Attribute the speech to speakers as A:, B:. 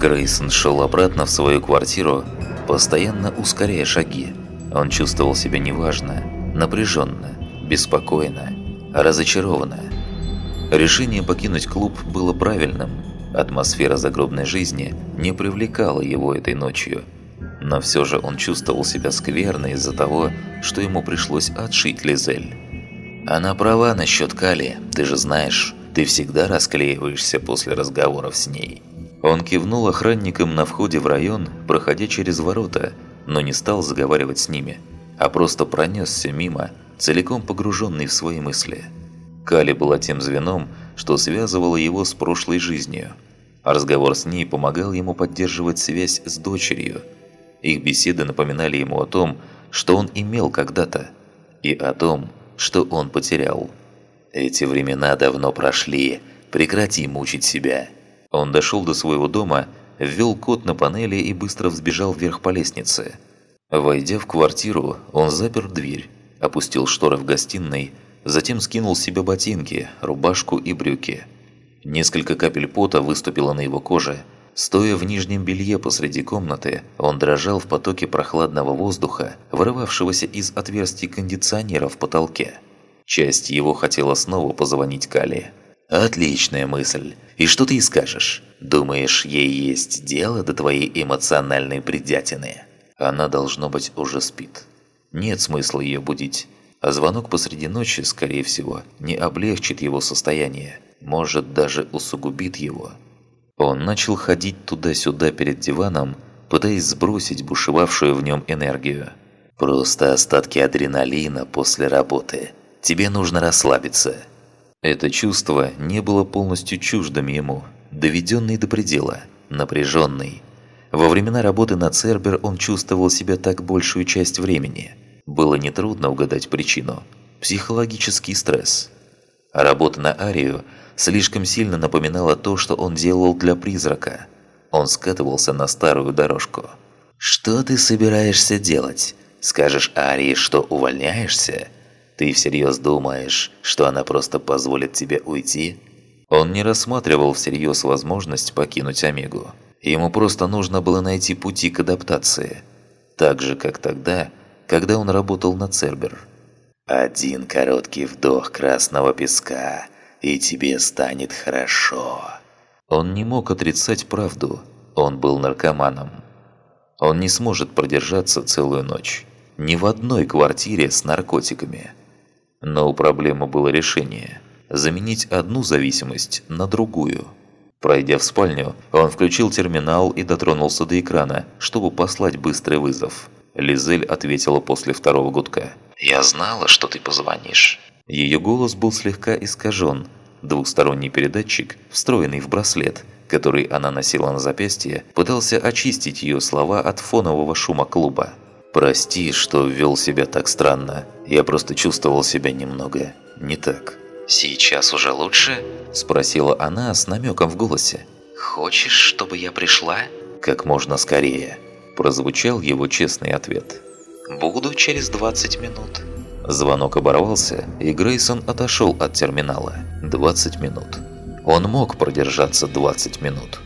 A: Грейсон шел обратно в свою квартиру, постоянно ускоряя шаги. Он чувствовал себя неважно, напряженно, беспокойно, разочарованно. Решение покинуть клуб было правильным. Атмосфера загробной жизни не привлекала его этой ночью. Но все же он чувствовал себя скверно из-за того, что ему пришлось отшить Лизель. «Она права насчет Кали, ты же знаешь, ты всегда расклеиваешься после разговоров с ней». Он кивнул охранникам на входе в район, проходя через ворота, но не стал заговаривать с ними, а просто пронесся мимо, целиком погруженный в свои мысли. Кали была тем звеном, что связывало его с прошлой жизнью. А разговор с ней помогал ему поддерживать связь с дочерью. Их беседы напоминали ему о том, что он имел когда-то, и о том, что он потерял. «Эти времена давно прошли, прекрати мучить себя», он дошел до своего дома, ввел код на панели и быстро взбежал вверх по лестнице. Войдя в квартиру, он запер дверь, опустил шторы в гостиной, затем скинул с себя ботинки, рубашку и брюки. Несколько капель пота выступило на его коже. Стоя в нижнем белье посреди комнаты, он дрожал в потоке прохладного воздуха, вырывавшегося из отверстий кондиционера в потолке. Часть его хотела снова позвонить Кали. «Отличная мысль. И что ты скажешь? Думаешь, ей есть дело до твоей эмоциональной бредятины?» Она, должно быть, уже спит. Нет смысла ее будить. А звонок посреди ночи, скорее всего, не облегчит его состояние. Может, даже усугубит его. Он начал ходить туда-сюда перед диваном, пытаясь сбросить бушевавшую в нем энергию. «Просто остатки адреналина после работы. Тебе нужно расслабиться. Это чувство не было полностью чуждым ему, доведенный до предела, напряженный. Во времена работы на Цербер он чувствовал себя так большую часть времени. Было нетрудно угадать причину – психологический стресс. Работа на Арию слишком сильно напоминала то, что он делал для призрака. Он скатывался на старую дорожку. «Что ты собираешься делать? Скажешь Арии, что увольняешься?» Ты всерьез думаешь, что она просто позволит тебе уйти? Он не рассматривал всерьез возможность покинуть Омегу. Ему просто нужно было найти пути к адаптации. Так же, как тогда, когда он работал на Цербер. «Один короткий вдох красного песка, и тебе станет хорошо». Он не мог отрицать правду. Он был наркоманом. Он не сможет продержаться целую ночь. Ни в одной квартире с наркотиками. Но у проблемы было решение – заменить одну зависимость на другую. Пройдя в спальню, он включил терминал и дотронулся до экрана, чтобы послать быстрый вызов. Лизель ответила после второго гудка. «Я знала, что ты позвонишь». Ее голос был слегка искажен. Двухсторонний передатчик, встроенный в браслет, который она носила на запястье, пытался очистить ее слова от фонового шума клуба. «Прости, что вел себя так странно. Я просто чувствовал себя немного не так». «Сейчас уже лучше?» – спросила она с намеком в голосе. «Хочешь, чтобы я пришла?» «Как можно скорее», – прозвучал его честный ответ. «Буду через 20 минут». Звонок оборвался, и Грейсон отошел от терминала. 20 минут. Он мог продержаться 20 минут.